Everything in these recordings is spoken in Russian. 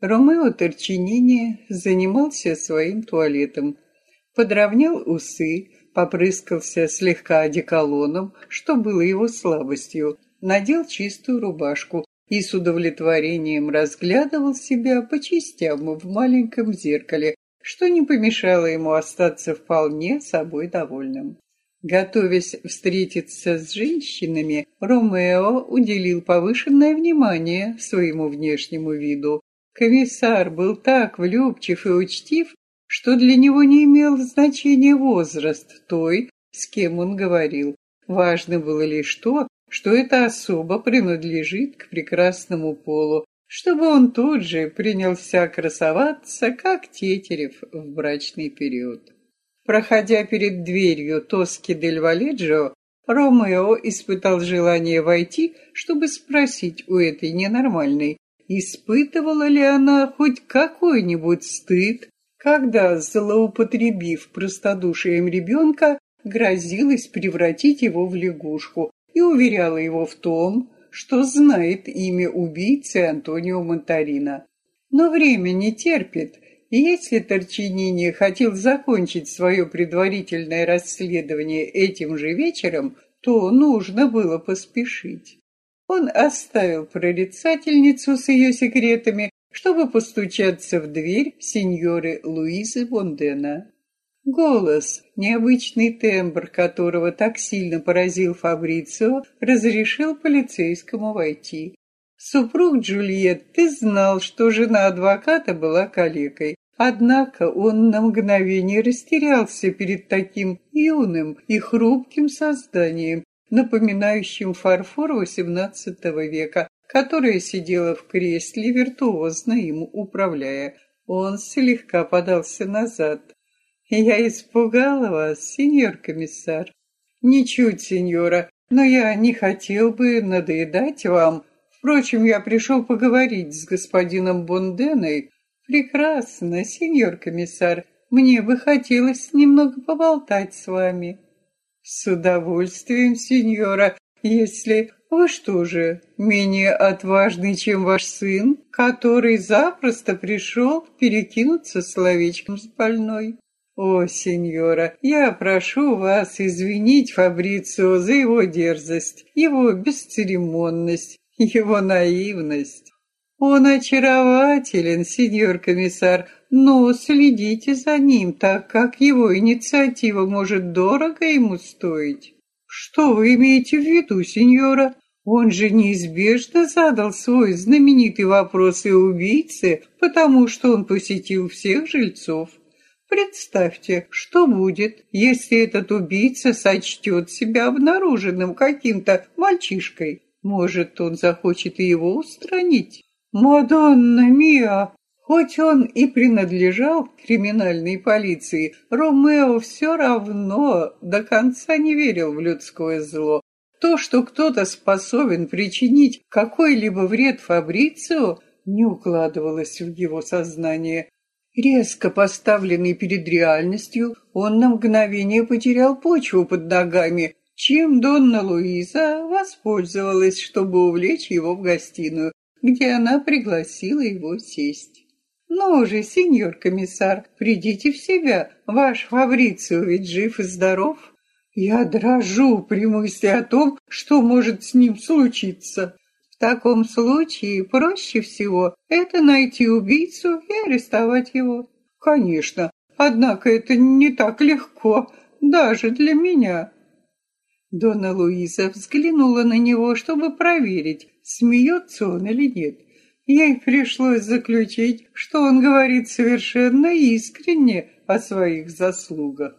Ромео Торчинини занимался своим туалетом. Подровнял усы, попрыскался слегка одеколоном, что было его слабостью, надел чистую рубашку и с удовлетворением разглядывал себя по частям в маленьком зеркале, что не помешало ему остаться вполне собой довольным. Готовясь встретиться с женщинами, Ромео уделил повышенное внимание своему внешнему виду. Комиссар был так влюбчив и учтив, что для него не имел значения возраст той, с кем он говорил. Важно было лишь то, что эта особа принадлежит к прекрасному полу, чтобы он тут же принялся красоваться, как Тетерев в брачный период. Проходя перед дверью Тоски дель Валеджио, Ромео испытал желание войти, чтобы спросить у этой ненормальной, испытывала ли она хоть какой-нибудь стыд, когда, злоупотребив простодушием ребенка, грозилась превратить его в лягушку и уверяла его в том, что знает имя убийцы Антонио Монтарина. Но время не терпит, и если Торчинини хотел закончить свое предварительное расследование этим же вечером, то нужно было поспешить. Он оставил прорицательницу с ее секретами, чтобы постучаться в дверь сеньоры Луизы Бондена. Голос, необычный тембр которого так сильно поразил Фабрицио, разрешил полицейскому войти. Супруг Джульетты знал, что жена адвоката была калекой, однако он на мгновение растерялся перед таким юным и хрупким созданием, напоминающим фарфор XVIII века, которая сидела в кресле, виртуозно им управляя. Он слегка подался назад. «Я испугала вас, сеньор комиссар?» «Ничуть, сеньора, но я не хотел бы надоедать вам. Впрочем, я пришел поговорить с господином Бонденой. Прекрасно, сеньор комиссар. Мне бы хотелось немного поболтать с вами». «С удовольствием, сеньора, если вы что же, менее отважный, чем ваш сын, который запросто пришел перекинуться словечком с больной?» «О, сеньора, я прошу вас извинить Фабрицио за его дерзость, его бесцеремонность, его наивность. Он очарователен, сеньор комиссар, но следите за ним, так как его инициатива может дорого ему стоить. Что вы имеете в виду, сеньора? Он же неизбежно задал свой знаменитый вопрос и убийце, потому что он посетил всех жильцов. Представьте, что будет, если этот убийца сочтет себя обнаруженным каким-то мальчишкой. Может, он захочет его устранить? Мадонна Миа! Хоть он и принадлежал к криминальной полиции, Ромео все равно до конца не верил в людское зло. То, что кто-то способен причинить какой-либо вред Фабрицио, не укладывалось в его сознание. Резко поставленный перед реальностью, он на мгновение потерял почву под ногами, чем Донна Луиза воспользовалась, чтобы увлечь его в гостиную, где она пригласила его сесть. «Ну же, сеньор комиссар, придите в себя, ваш Фабрицио ведь жив и здоров». Я дрожу при мысли о том, что может с ним случиться. В таком случае проще всего это найти убийцу и арестовать его. Конечно, однако это не так легко, даже для меня. Дона Луиза взглянула на него, чтобы проверить, смеется он или нет. Ей пришлось заключить, что он говорит совершенно искренне о своих заслугах.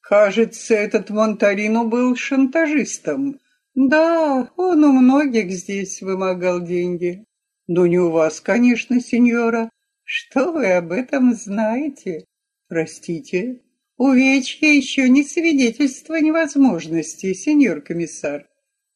Кажется, этот Монтарино был шантажистом. Да, он у многих здесь вымогал деньги. Но не у вас, конечно, сеньора. Что вы об этом знаете? Простите, увечья еще не свидетельство невозможности, сеньор комиссар.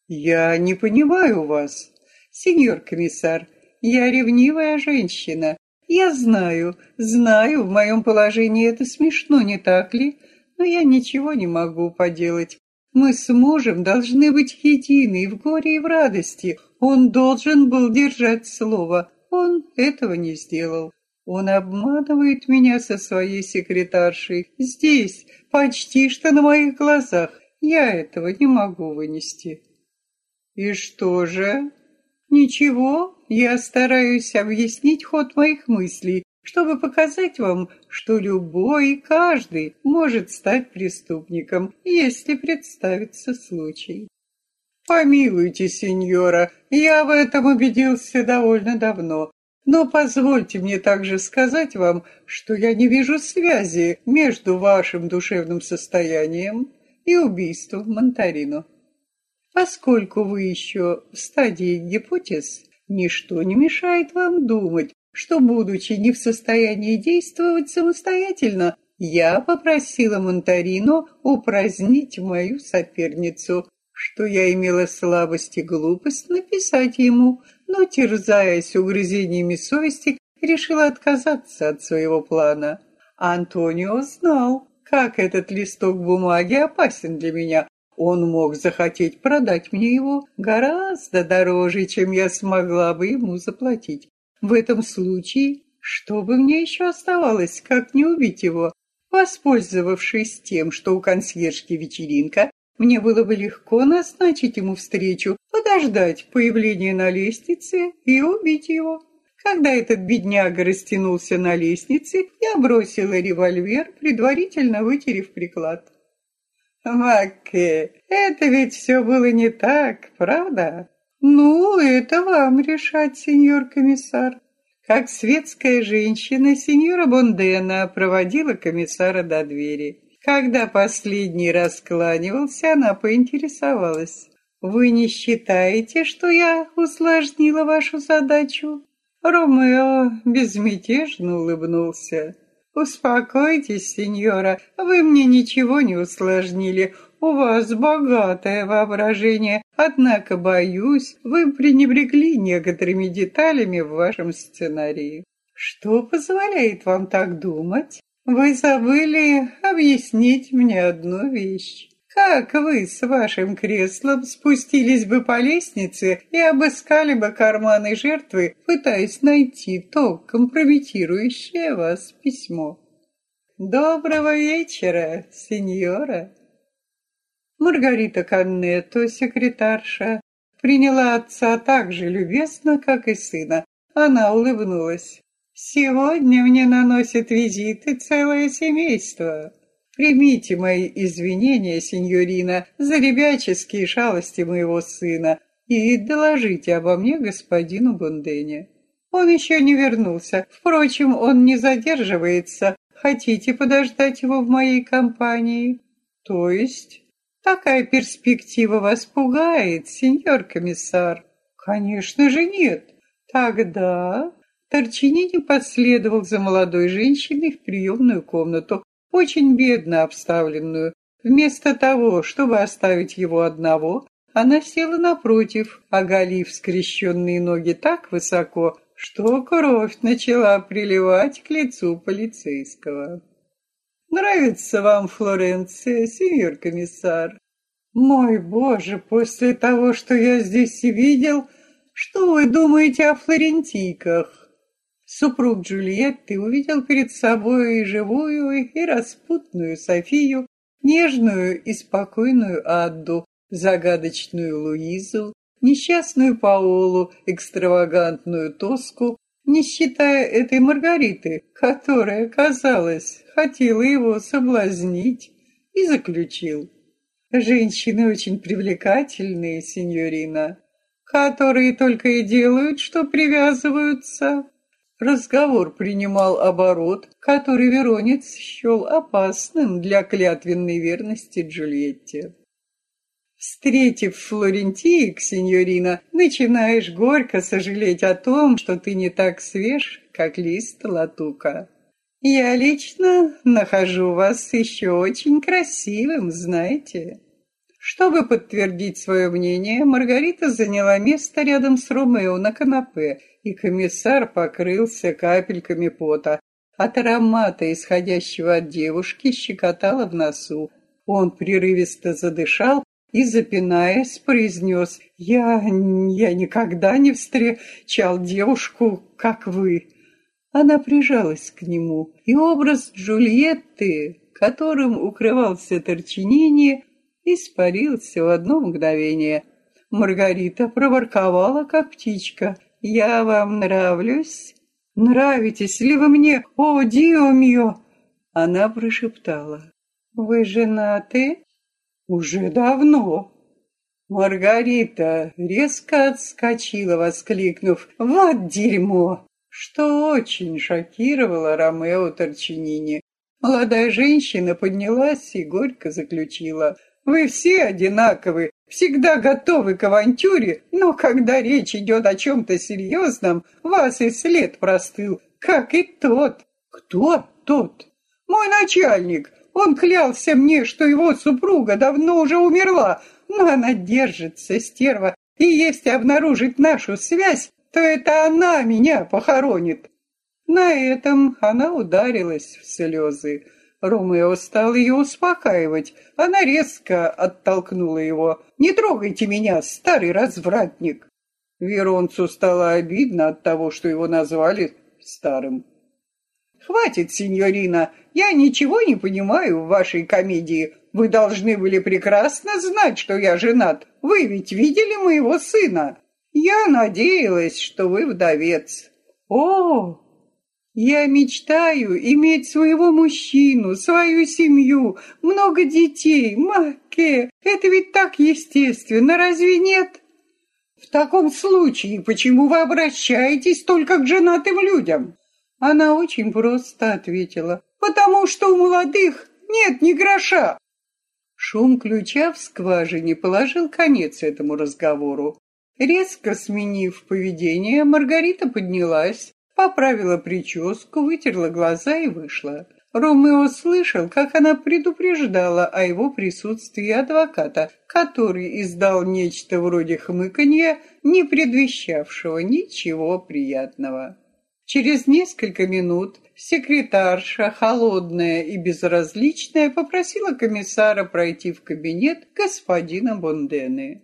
Я не понимаю вас. Сеньор комиссар, я ревнивая женщина. Я знаю, знаю, в моем положении это смешно, не так ли? но я ничего не могу поделать. Мы с мужем должны быть едины в горе и в радости. Он должен был держать слово. Он этого не сделал. Он обманывает меня со своей секретаршей. Здесь, почти что на моих глазах. Я этого не могу вынести. И что же? Ничего, я стараюсь объяснить ход моих мыслей, чтобы показать вам, что любой, каждый может стать преступником, если представится случай. Помилуйте, сеньора, я в этом убедился довольно давно. Но позвольте мне также сказать вам, что я не вижу связи между вашим душевным состоянием и убийством Монтарино. Поскольку вы еще в стадии гипотез, ничто не мешает вам думать, что, будучи не в состоянии действовать самостоятельно, я попросила Монтарино упразднить мою соперницу, что я имела слабость и глупость написать ему, но, терзаясь угрызениями совести, решила отказаться от своего плана. Антонио знал, как этот листок бумаги опасен для меня. Он мог захотеть продать мне его гораздо дороже, чем я смогла бы ему заплатить. В этом случае, что бы мне еще оставалось, как не убить его? Воспользовавшись тем, что у консьержки вечеринка, мне было бы легко назначить ему встречу, подождать появления на лестнице и убить его. Когда этот бедняга растянулся на лестнице, я бросила револьвер, предварительно вытерев приклад. Макке, это ведь все было не так, правда? Ну, это вам решать, сеньор комиссар. Как светская женщина, сеньора Бондена проводила комиссара до двери. Когда последний раз кланивался, она поинтересовалась. «Вы не считаете, что я усложнила вашу задачу?» Ромео безмятежно улыбнулся. «Успокойтесь, сеньора, вы мне ничего не усложнили. У вас богатое воображение, однако, боюсь, вы пренебрегли некоторыми деталями в вашем сценарии. Что позволяет вам так думать?» Вы забыли объяснить мне одну вещь. Как вы с вашим креслом спустились бы по лестнице и обыскали бы карманы жертвы, пытаясь найти то компрометирующее вас письмо? Доброго вечера, сеньора. Маргарита Каннетто, секретарша, приняла отца так же любезно, как и сына. Она улыбнулась. Сегодня мне наносит визиты целое семейство. Примите мои извинения, сеньорина, за ребяческие шалости моего сына и доложите обо мне господину Бундене. Он еще не вернулся. Впрочем, он не задерживается. Хотите подождать его в моей компании? То есть, такая перспектива вас пугает, сеньор комиссар? Конечно же нет. Тогда Торчинини последовал за молодой женщиной в приемную комнату, очень бедно обставленную. Вместо того, чтобы оставить его одного, она села напротив, оголив скрещенные ноги так высоко, что кровь начала приливать к лицу полицейского. «Нравится вам Флоренция, сеньор комиссар?» «Мой боже, после того, что я здесь видел, что вы думаете о флорентийках?» Супруг Джульетты увидел перед собой живую и распутную Софию, нежную и спокойную Адду, загадочную Луизу, несчастную Паолу, экстравагантную Тоску, не считая этой Маргариты, которая, казалось, хотела его соблазнить, и заключил. Женщины очень привлекательные, сеньорина, которые только и делают, что привязываются. Разговор принимал оборот, который Веронец счел опасным для клятвенной верности Джульетте. Встретив Флорентиек, сеньорина, начинаешь горько сожалеть о том, что ты не так свеж, как лист латука. Я лично нахожу вас еще очень красивым, знаете. Чтобы подтвердить свое мнение, Маргарита заняла место рядом с Ромео на канапе, и комиссар покрылся капельками пота. От аромата, исходящего от девушки, щекотало в носу. Он прерывисто задышал, и, запинаясь, произнес «Я... я никогда не встречал девушку, как вы». Она прижалась к нему, и образ Джульетты, которым укрывался Торчинини, испарился в одно мгновение. Маргарита проворковала, как птичка. «Я вам нравлюсь?» «Нравитесь ли вы мне, о, Дио мио?» Она прошептала. «Вы женаты?» «Уже давно». Маргарита резко отскочила, воскликнув «Вот дерьмо!» что очень шокировало Ромео Торчинини. Молодая женщина поднялась и горько заключила «Вы все одинаковы, всегда готовы к авантюре, но когда речь идет о чем-то серьезном, вас и след простыл, как и тот». «Кто тот?» «Мой начальник. Он клялся мне, что его супруга давно уже умерла, но она держится, стерва, и если обнаружить нашу связь, то это она меня похоронит. На этом она ударилась в слезы. Ромео стал ее успокаивать. Она резко оттолкнула его. «Не трогайте меня, старый развратник!» Веронцу стало обидно от того, что его назвали старым. «Хватит, сеньорина, я ничего не понимаю в вашей комедии. Вы должны были прекрасно знать, что я женат. Вы ведь видели моего сына. Я надеялась, что вы вдовец». «О, я мечтаю иметь своего мужчину, свою семью, много детей, Маке. Это ведь так естественно, разве нет?» «В таком случае, почему вы обращаетесь только к женатым людям?» Она очень просто ответила. «Потому что у молодых нет ни гроша». Шум ключа в скважине положил конец этому разговору. Резко сменив поведение, Маргарита поднялась, поправила прическу, вытерла глаза и вышла. Ромео слышал, как она предупреждала о его присутствии адвоката, который издал нечто вроде хмыканья, не предвещавшего ничего приятного. Через несколько минут секретарша, холодная и безразличная, попросила комиссара пройти в кабинет господина Бондены.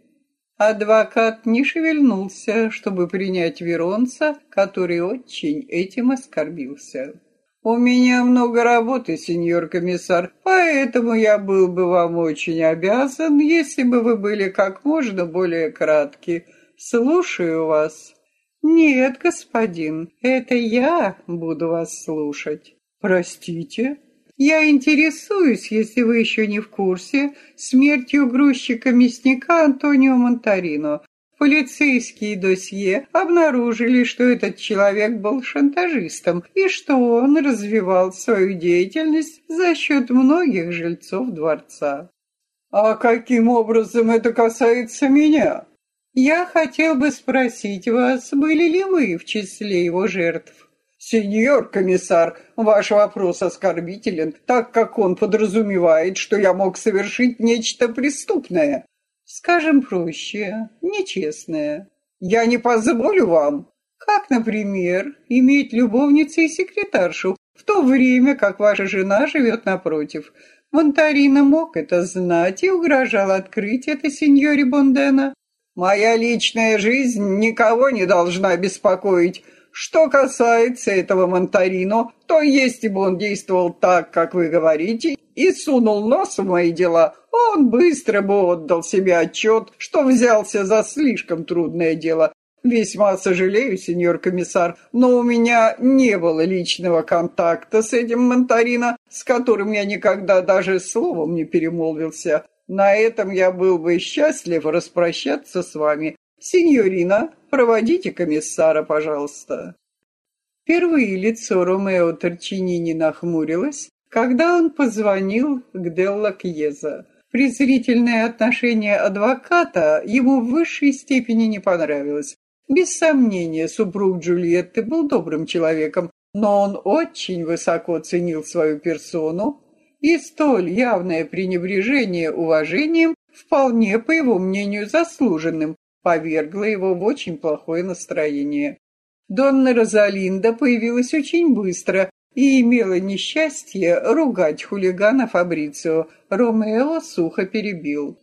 Адвокат не шевельнулся, чтобы принять Веронца, который очень этим оскорбился. «У меня много работы, сеньор комиссар, поэтому я был бы вам очень обязан, если бы вы были как можно более кратки. Слушаю вас». «Нет, господин, это я буду вас слушать». «Простите?» «Я интересуюсь, если вы еще не в курсе, смертью грузчика-мясника Антонио Монтарино. Полицейские досье обнаружили, что этот человек был шантажистом и что он развивал свою деятельность за счет многих жильцов дворца. «А каким образом это касается меня?» Я хотел бы спросить вас, были ли вы в числе его жертв? Сеньор комиссар, ваш вопрос оскорбителен, так как он подразумевает, что я мог совершить нечто преступное. Скажем проще, нечестное. Я не позволю вам. Как, например, иметь любовницу и секретаршу, в то время как ваша жена живет напротив. Монтарина мог это знать и угрожал открыть это сеньоре Бондена. Моя личная жизнь никого не должна беспокоить. Что касается этого Монтарино, то если бы он действовал так, как вы говорите, и сунул нос в мои дела, он быстро бы отдал себе отчет, что взялся за слишком трудное дело. Весьма сожалею, сеньор комиссар, но у меня не было личного контакта с этим Монтарино, с которым я никогда даже словом не перемолвился. На этом я был бы счастлив распрощаться с вами. Синьорина, проводите комиссара, пожалуйста». Впервые лицо Ромео Торчинини нахмурилось, когда он позвонил к Делла Кьеза. Презрительное отношение адвоката ему в высшей степени не понравилось. Без сомнения, супруг Джульетты был добрым человеком, но он очень высоко ценил свою персону, и столь явное пренебрежение уважением, вполне, по его мнению, заслуженным, повергло его в очень плохое настроение. Донна Розалинда появилась очень быстро и имела несчастье ругать хулигана Фабрицио. Ромео сухо перебил.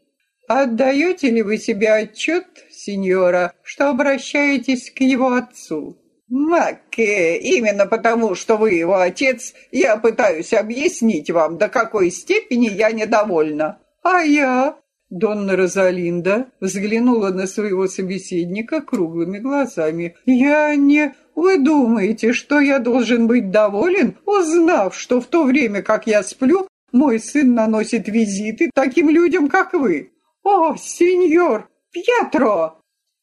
Отдаете ли вы себе отчет, сеньора, что обращаетесь к его отцу? Макке, именно потому, что вы его отец, я пытаюсь объяснить вам, до какой степени я недовольна. А я? Донна Розалинда взглянула на своего собеседника круглыми глазами. «Я не... Вы думаете, что я должен быть доволен, узнав, что в то время, как я сплю, мой сын наносит визиты таким людям, как вы? О, сеньор! Пьетро!»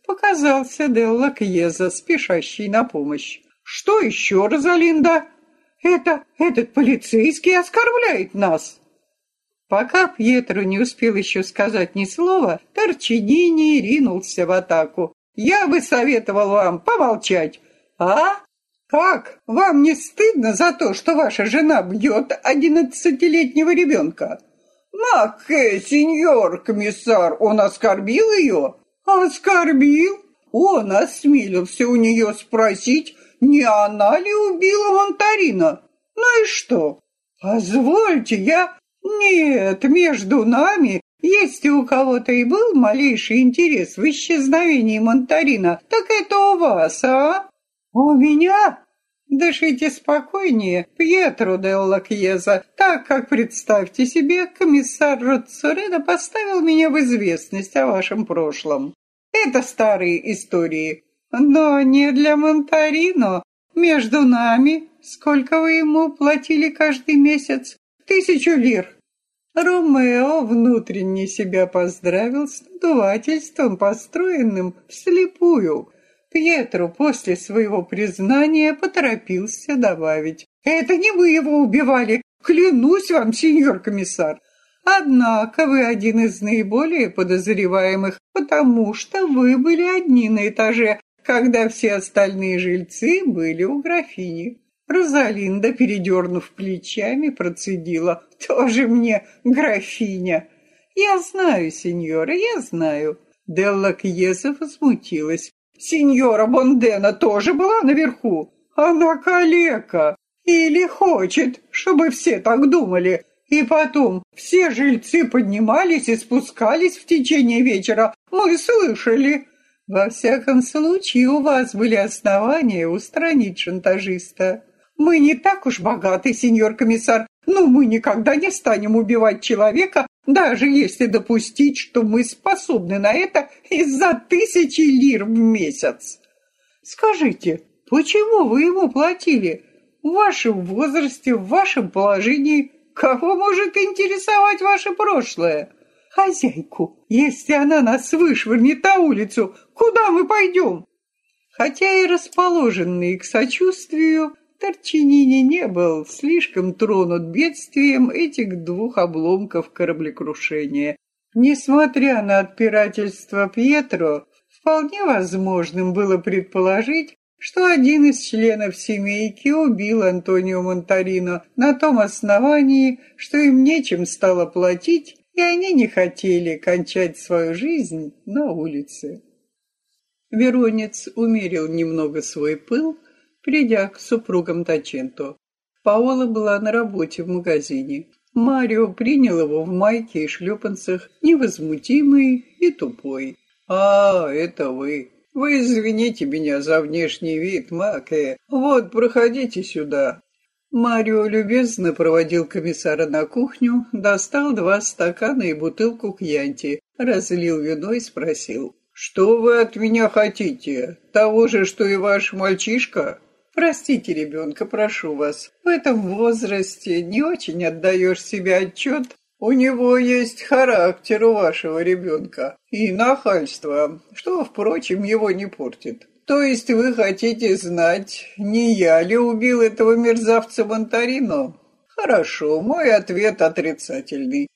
Показался Делла Кьеза, спешащий на помощь. «Что еще, Розалинда? Это... этот полицейский оскорбляет нас!» Пока Пьетро не успел еще сказать ни слова, Торчинини ринулся в атаку. «Я бы советовал вам помолчать!» «А? Как? Вам не стыдно за то, что ваша жена бьет одиннадцатилетнего ребенка?» «Мах, э, сеньор комиссар, он оскорбил ее?» Оскорбил? Он осмелился у нее спросить, не она ли убила Монтарина. Ну и что? Позвольте, я... Нет, между нами, если у кого-то и был малейший интерес в исчезновении Монтарина, так это у вас, а? У меня? Дышите спокойнее, Пьетро де Лакьеза, так как, представьте себе, комиссар Роцурена поставил меня в известность о вашем прошлом. Это старые истории, но не для Монтарино. Между нами, сколько вы ему платили каждый месяц? Тысячу лир. Ромео внутренне себя поздравил с надувательством, построенным вслепую – Пьетро после своего признания поторопился добавить. «Это не вы его убивали, клянусь вам, сеньор комиссар. Однако вы один из наиболее подозреваемых, потому что вы были одни на этаже, когда все остальные жильцы были у графини». Розалинда, передернув плечами, процедила. «Тоже мне графиня!» «Я знаю, сеньора, я знаю». Делла Кьеса возмутилась. Сеньора Бондена тоже была наверху. Она калека. Или хочет, чтобы все так думали. И потом, все жильцы поднимались и спускались в течение вечера. Мы слышали. Во всяком случае, у вас были основания устранить шантажиста. Мы не так уж богаты, сеньор комиссар, но мы никогда не станем убивать человека, даже если допустить, что мы способны на это из-за тысячи лир в месяц. Скажите, почему вы ему платили? В вашем возрасте, в вашем положении, кого может интересовать ваше прошлое? Хозяйку, если она нас вышвырнет на улицу, куда мы пойдем? Хотя и расположенные к сочувствию, Торчинини не был слишком тронут бедствием этих двух обломков кораблекрушения. Несмотря на отпирательство Пьетро, вполне возможным было предположить, что один из членов семейки убил Антонио Монтарино на том основании, что им нечем стало платить, и они не хотели кончать свою жизнь на улице. Веронец умерил немного свой пыл, придя к супругам Таченто. Паола была на работе в магазине. Марио принял его в майке и шлепанцах, невозмутимый и тупой. «А, это вы. Вы извините меня за внешний вид, Маке. Вот, проходите сюда». Марио любезно проводил комиссара на кухню, достал два стакана и бутылку кьянти, разлил вино и спросил. «Что вы от меня хотите? Того же, что и ваш мальчишка?» Простите ребенка, прошу вас. В этом возрасте не очень отдаешь себе отчет. У него есть характер у вашего ребенка и нахальство, что, впрочем, его не портит. То есть вы хотите знать, не я ли убил этого мерзавца Монтарино? Хорошо, мой ответ отрицательный.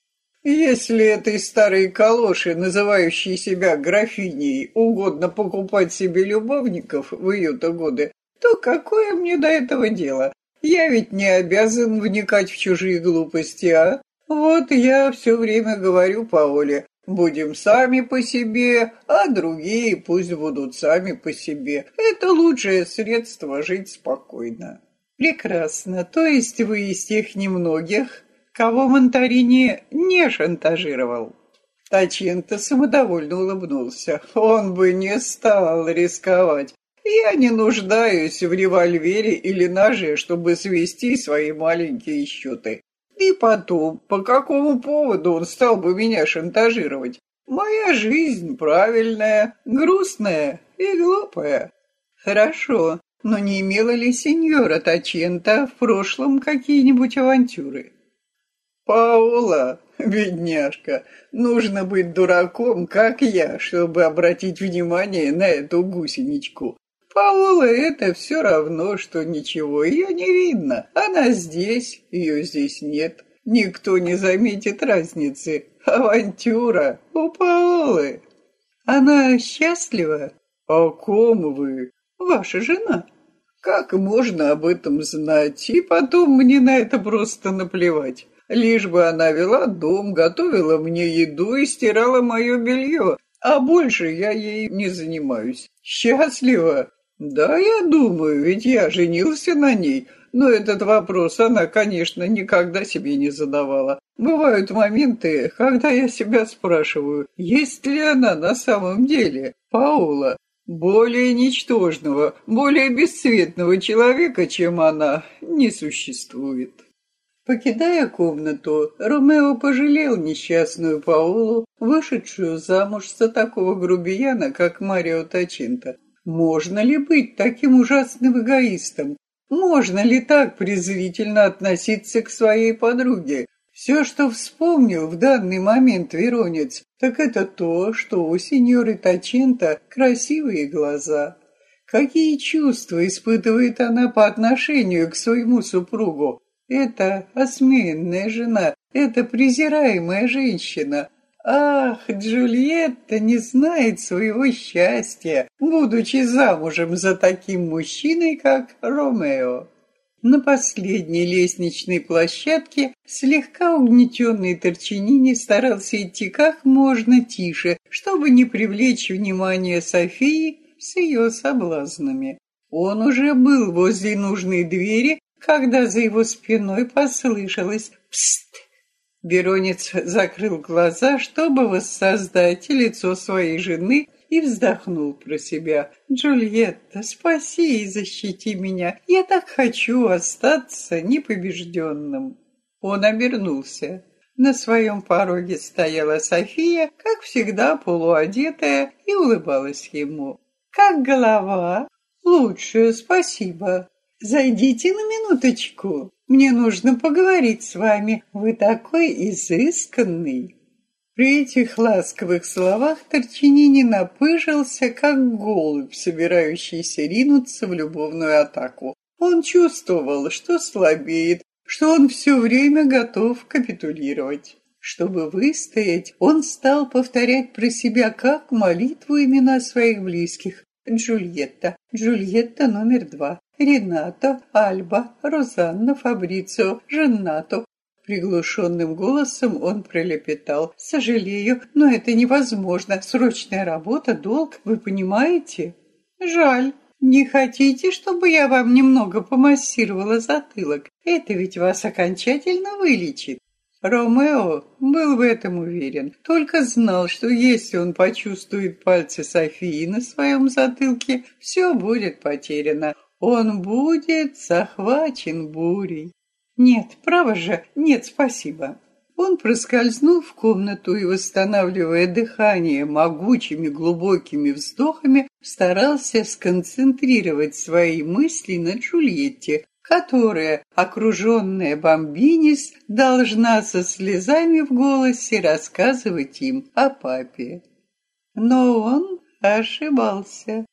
Если этой старой калоши, называющей себя графиней, угодно покупать себе любовников в ее-то годы, то какое мне до этого дело? Я ведь не обязан вникать в чужие глупости, а? Вот я все время говорю Паоле, будем сами по себе, а другие пусть будут сами по себе. Это лучшее средство жить спокойно. Прекрасно. То есть вы из тех немногих, кого Монтарини не шантажировал? Таченто самодовольно улыбнулся. Он бы не стал рисковать. Я не нуждаюсь в револьвере или ноже, чтобы свести свои маленькие счеты. И потом, по какому поводу он стал бы меня шантажировать? Моя жизнь правильная, грустная и глупая. Хорошо, но не имела ли сеньора Тачента в прошлом какие-нибудь авантюры? Паула, бедняжка, нужно быть дураком, как я, чтобы обратить внимание на эту гусеничку. Паула это все равно, что ничего, ее не видно. Она здесь, ее здесь нет. Никто не заметит разницы. Авантюра у Паолы. Она счастлива? О ком вы? Ваша жена. Как можно об этом знать? И потом мне на это просто наплевать. Лишь бы она вела дом, готовила мне еду и стирала мое белье. А больше я ей не занимаюсь. Счастлива? Да, я думаю, ведь я женился на ней, но этот вопрос она, конечно, никогда себе не задавала. Бывают моменты, когда я себя спрашиваю, есть ли она на самом деле Паула, более ничтожного, более бесцветного человека, чем она, не существует. Покидая комнату, Ромео пожалел несчастную Паулу, вышедшую замуж за такого грубияна, как Марио Тачинто. Можно ли быть таким ужасным эгоистом? Можно ли так презрительно относиться к своей подруге? Все, что вспомнил в данный момент Веронец, так это то, что у сеньоры Таченто красивые глаза. Какие чувства испытывает она по отношению к своему супругу? Это осмеянная жена, это презираемая женщина, Ах, Джульетта не знает своего счастья, будучи замужем за таким мужчиной, как Ромео. На последней лестничной площадке слегка угнетенный Торчинини старался идти как можно тише, чтобы не привлечь внимание Софии с ее соблазнами. Он уже был возле нужной двери, когда за его спиной послышалось «Пст!» Беронец закрыл глаза, чтобы воссоздать лицо своей жены, и вздохнул про себя. «Джульетта, спаси и защити меня. Я так хочу остаться непобежденным». Он обернулся. На своем пороге стояла София, как всегда полуодетая, и улыбалась ему. «Как голова?» «Лучше, спасибо. Зайдите на минуточку». Мне нужно поговорить с вами. Вы такой изысканный». При этих ласковых словах Торчинини напыжился, как голубь, собирающийся ринуться в любовную атаку. Он чувствовал, что слабеет, что он все время готов капитулировать. Чтобы выстоять, он стал повторять про себя как молитву имена своих близких. Джульетта, Джульетта номер два, Ренато, Альба, Розанна, Фабрицио, Женнато. Приглушенным голосом он пролепетал. «Сожалею, но это невозможно. Срочная работа, долг, вы понимаете?» «Жаль. Не хотите, чтобы я вам немного помассировала затылок? Это ведь вас окончательно вылечит». Ромео был в этом уверен, только знал, что если он почувствует пальцы Софии на своем затылке, все будет потеряно. Он будет захвачен бурей. Нет, право же, нет, спасибо. Он проскользнул в комнату и, восстанавливая дыхание могучими глубокими вздохами, старался сконцентрировать свои мысли на Джульетте, которая, окруженная бомбинис, должна со слезами в голосе рассказывать им о папе. Но он ошибался.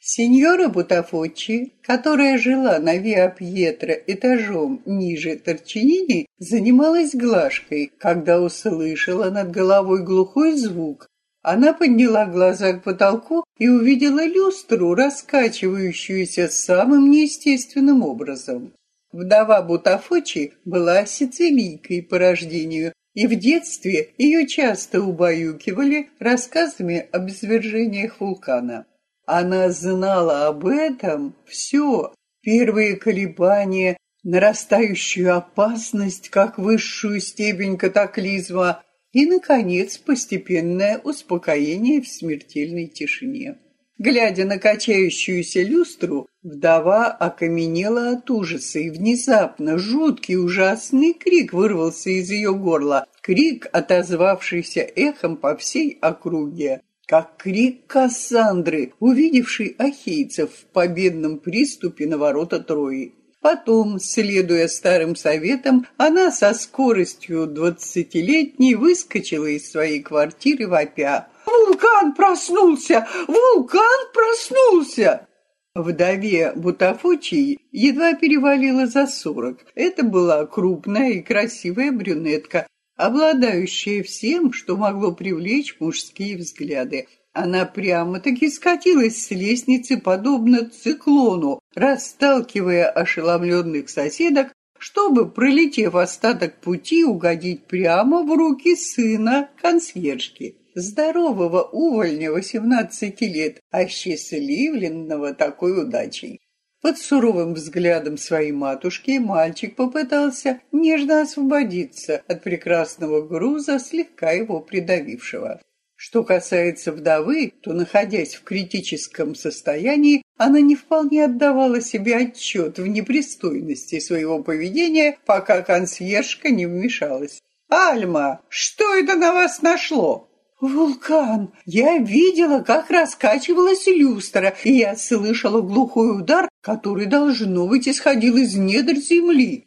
Сеньора Бутафочи, которая жила на Виа Пьетро этажом ниже Торчинини, занималась глажкой, когда услышала над головой глухой звук. Она подняла глаза к потолку и увидела люстру, раскачивающуюся самым неестественным образом. Вдова Бутафочи была сицилийкой по рождению, и в детстве ее часто убаюкивали рассказами об извержениях вулкана. Она знала об этом все, первые колебания, нарастающую опасность как высшую степень катаклизма, И, наконец, постепенное успокоение в смертельной тишине. Глядя на качающуюся люстру, вдова окаменела от ужаса, и внезапно жуткий ужасный крик вырвался из ее горла. Крик, отозвавшийся эхом по всей округе как крик Кассандры, увидевшей ахейцев в победном приступе на ворота Трои. Потом, следуя старым советам, она со скоростью двадцатилетней выскочила из своей квартиры вопя. «Вулкан проснулся! Вулкан проснулся!» Вдове Бутафочии едва перевалило за сорок. Это была крупная и красивая брюнетка, обладающая всем, что могло привлечь мужские взгляды. Она прямо-таки скатилась с лестницы, подобно циклону, расталкивая ошеломленных соседок, чтобы, пролетев остаток пути, угодить прямо в руки сына консьержки, здорового увольня 18 лет, осчастливленного такой удачей. Под суровым взглядом своей матушки мальчик попытался нежно освободиться от прекрасного груза, слегка его придавившего. Что касается вдовы, то, находясь в критическом состоянии, она не вполне отдавала себе отчет в непристойности своего поведения, пока консьержка не вмешалась. «Альма, что это на вас нашло?» «Вулкан! Я видела, как раскачивалась люстра, и я слышала глухой удар, который, должно быть, исходил из недр земли.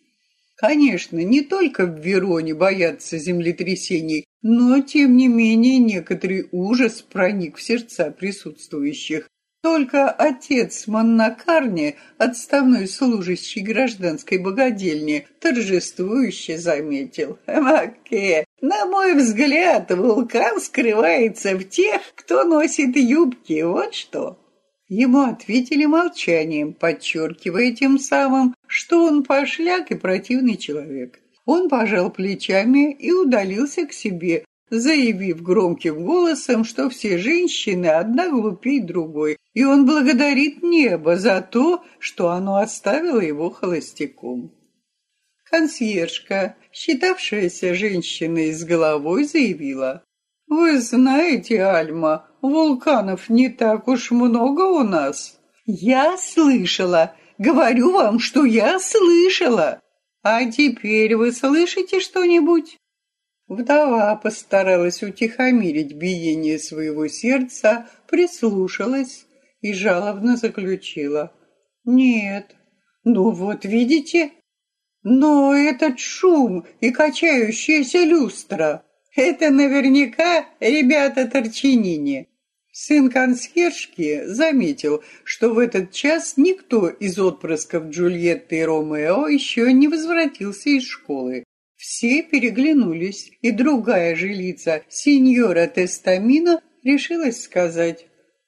Конечно, не только в Вероне боятся землетрясений, но, тем не менее, некоторый ужас проник в сердца присутствующих. Только отец Маннакарни, отставной служащий гражданской богадельни, торжествующе заметил. «Маке, на мой взгляд, вулкан скрывается в тех, кто носит юбки, вот что». Ему ответили молчанием, подчеркивая тем самым, что он пошляк и противный человек. Он пожал плечами и удалился к себе, заявив громким голосом, что все женщины одна глупей другой, и он благодарит небо за то, что оно оставило его холостяком. Консьержка, считавшаяся женщиной с головой, заявила, «Вы знаете, Альма, вулканов не так уж много у нас». «Я слышала, говорю вам, что я слышала». «А теперь вы слышите что-нибудь?» Вдова постаралась утихомирить биение своего сердца, прислушалась и жалобно заключила. «Нет, ну вот видите, но этот шум и качающаяся люстра — это наверняка ребята Торчинини». Сын консьержки заметил, что в этот час никто из отпрысков Джульетты и Ромео еще не возвратился из школы. Все переглянулись, и другая жилица, сеньора Тестамина, решилась сказать,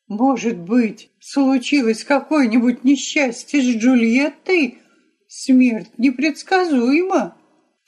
«Может быть, случилось какое-нибудь несчастье с Джульеттой? Смерть непредсказуема».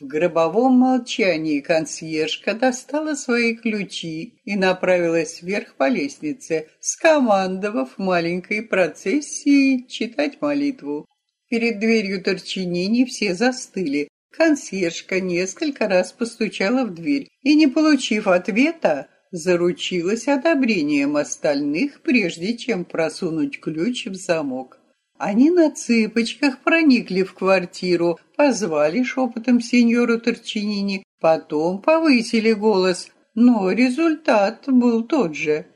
В гробовом молчании консьержка достала свои ключи и направилась вверх по лестнице, скомандовав маленькой процессией читать молитву. Перед дверью Торчинини все застыли, Консьержка несколько раз постучала в дверь и, не получив ответа, заручилась одобрением остальных, прежде чем просунуть ключ в замок. Они на цыпочках проникли в квартиру, позвали шепотом сеньору Торчинини, потом повысили голос, но результат был тот же.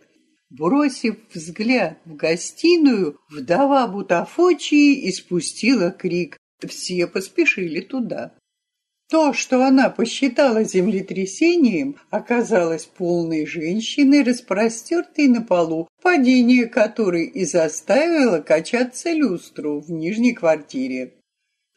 Бросив взгляд в гостиную, вдова Бутафочии испустила крик. Все поспешили туда. То, что она посчитала землетрясением, оказалось полной женщиной, распростертой на полу, падение которой и заставило качаться люстру в нижней квартире.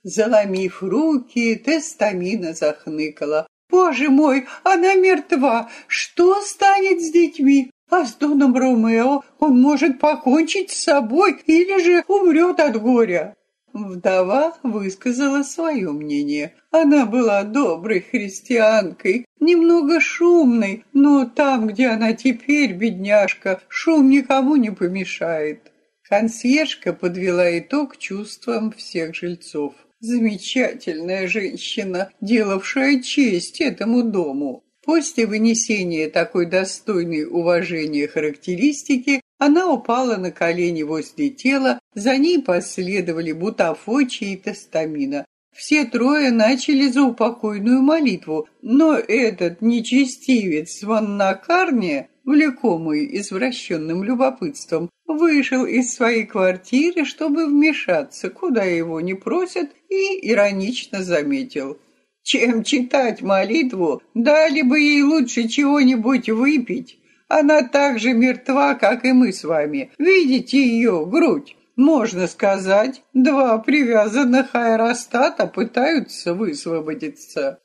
Заломив руки, Тестамина захныкала. «Боже мой, она мертва! Что станет с детьми? А с Доном Ромео он может покончить с собой или же умрет от горя!» Вдова высказала свое мнение. Она была доброй христианкой, немного шумной, но там, где она теперь, бедняжка, шум никому не помешает. Консьержка подвела итог чувствам всех жильцов. Замечательная женщина, делавшая честь этому дому. После вынесения такой достойной уважения характеристики она упала на колени возле тела, за ней последовали Бутафочи и Тестамина. Все трое начали заупокойную молитву, но этот нечестивец Ваннакарния, влекомый извращенным любопытством, вышел из своей квартиры, чтобы вмешаться, куда его не просят, и иронично заметил. Чем читать молитву, дали бы ей лучше чего-нибудь выпить. Она так же мертва, как и мы с вами. Видите ее грудь? Можно сказать, два привязанных аэростата пытаются высвободиться.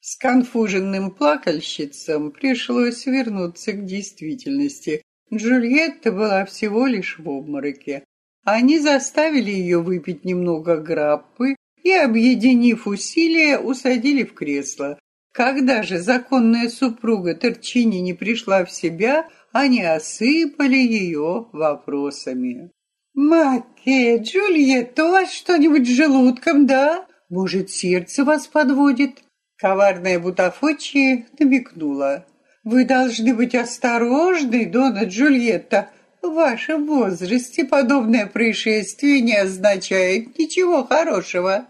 Сконфуженным плакальщицам пришлось вернуться к действительности. Джульетта была всего лишь в обмороке. Они заставили ее выпить немного граппы и, объединив усилия, усадили в кресло. Когда же законная супруга Торчини не пришла в себя, они осыпали ее вопросами. «Маке, Джульетта, у вас что-нибудь с желудком, да? Может, сердце вас подводит?» Коварная Бутафочи намекнула. «Вы должны быть осторожны, Дона Джульетта. В вашем возрасте подобное происшествие не означает ничего хорошего».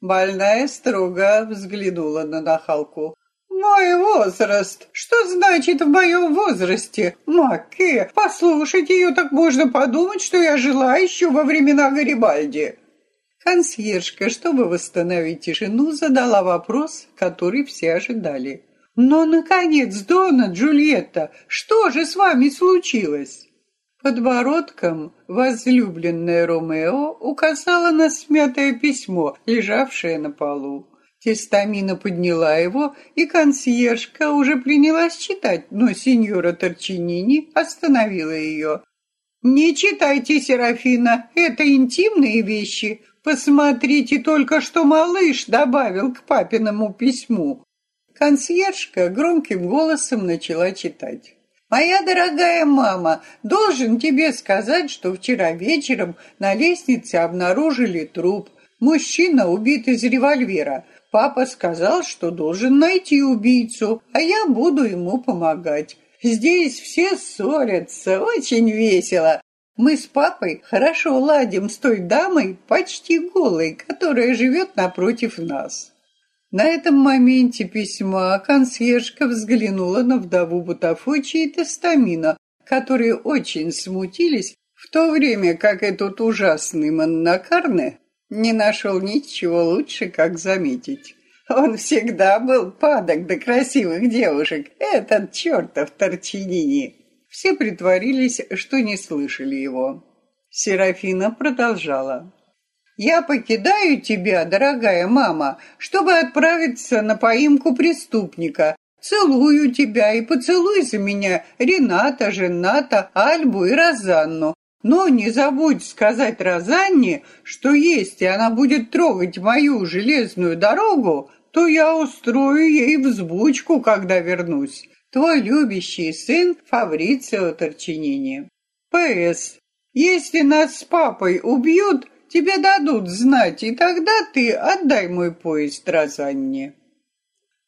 Больная строго взглянула на нахалку. «Мой возраст? Что значит в моем возрасте? Маке, послушать ее так можно подумать, что я жила еще во времена Гарибальди». Консьержка, чтобы восстановить тишину, задала вопрос, который все ожидали. «Но, наконец, Дона Джульетта, что же с вами случилось?» Подбородком возлюбленная Ромео указала на смятое письмо, лежавшее на полу. Тестамина подняла его, и консьержка уже принялась читать, но сеньора Торчинини остановила ее. «Не читайте, Серафина, это интимные вещи. Посмотрите только, что малыш добавил к папиному письму». Консьержка громким голосом начала читать. «Моя дорогая мама, должен тебе сказать, что вчера вечером на лестнице обнаружили труп. Мужчина убит из револьвера. Папа сказал, что должен найти убийцу, а я буду ему помогать. Здесь все ссорятся, очень весело. Мы с папой хорошо ладим с той дамой, почти голой, которая живет напротив нас. На этом моменте письма консьержка взглянула на вдову Бутафочи и Тестамина, которые очень смутились, в то время как этот ужасный Маннакарне не нашел ничего лучше, как заметить. Он всегда был падок до красивых девушек, этот чертов Торчинини. Все притворились, что не слышали его. Серафина продолжала. Я покидаю тебя, дорогая мама, чтобы отправиться на поимку преступника. Целую тебя и поцелуй за меня Рената, Жената, Альбу и Розанну. Но не забудь сказать Розанне, что если она будет трогать мою железную дорогу, то я устрою ей взбучку, когда вернусь. Твой любящий сын Фабрицио Торчинини. П.С. Если нас с папой убьют, Тебе дадут знать, и тогда ты отдай мой поезд Розанне».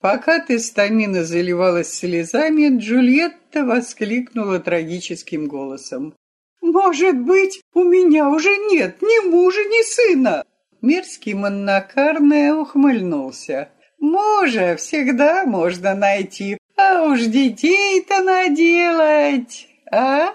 Пока Тестамина заливалась слезами, Джульетта воскликнула трагическим голосом. «Может быть, у меня уже нет ни мужа, ни сына!» Мерзкий Моннакарная ухмыльнулся. «Мужа всегда можно найти, а уж детей-то наделать, а?»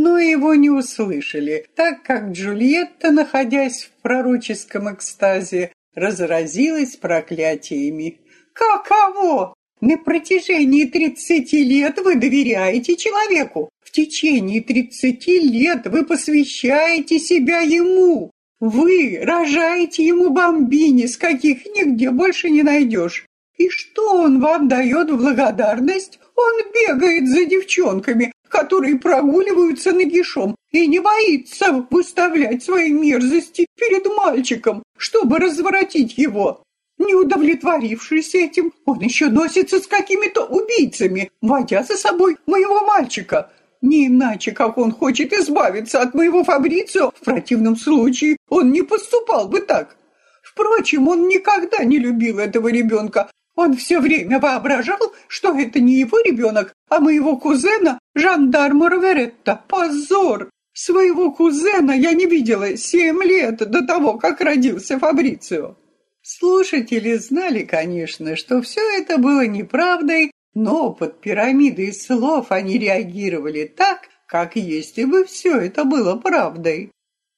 Но его не услышали, так как Джульетта, находясь в пророческом экстазе, разразилась проклятиями. «Каково? На протяжении тридцати лет вы доверяете человеку. В течение тридцати лет вы посвящаете себя ему. Вы рожаете ему бомбини, с каких нигде больше не найдешь. И что он вам дает в благодарность? Он бегает за девчонками, которые прогуливаются нагишом, и не боится выставлять свои мерзости перед мальчиком, чтобы разворотить его. Не удовлетворившись этим, он еще носится с какими-то убийцами, водя за собой моего мальчика. Не иначе, как он хочет избавиться от моего Фабрицио, в противном случае он не поступал бы так. Впрочем, он никогда не любил этого ребенка, Он все время воображал, что это не его ребенок, а моего кузена, жандарма Роверетта. Позор! Своего кузена я не видела семь лет до того, как родился Фабрицио. Слушатели знали, конечно, что все это было неправдой, но под пирамидой слов они реагировали так, как если бы все это было правдой.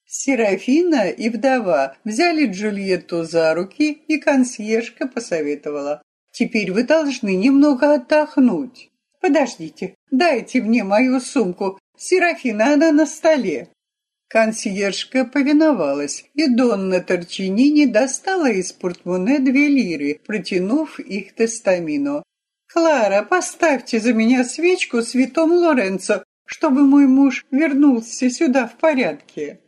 Серафина и вдова взяли Джульетту за руки, и консьержка посоветовала. «Теперь вы должны немного отдохнуть. Подождите, дайте мне мою сумку. Серафина, она на столе». Консьержка повиновалась, и Донна Торчинини достала из портмоне две лиры, протянув их Тестамино. «Клара, поставьте за меня свечку святому Лоренцо, чтобы мой муж вернулся сюда в порядке».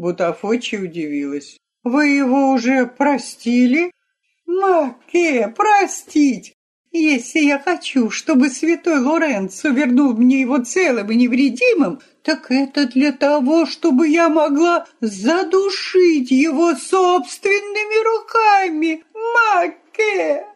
Бутафочи удивилась. «Вы его уже простили?» «Маке, простить! Если я хочу, чтобы святой Лоренцо вернул мне его целым и невредимым, так это для того, чтобы я могла задушить его собственными руками! Маке!»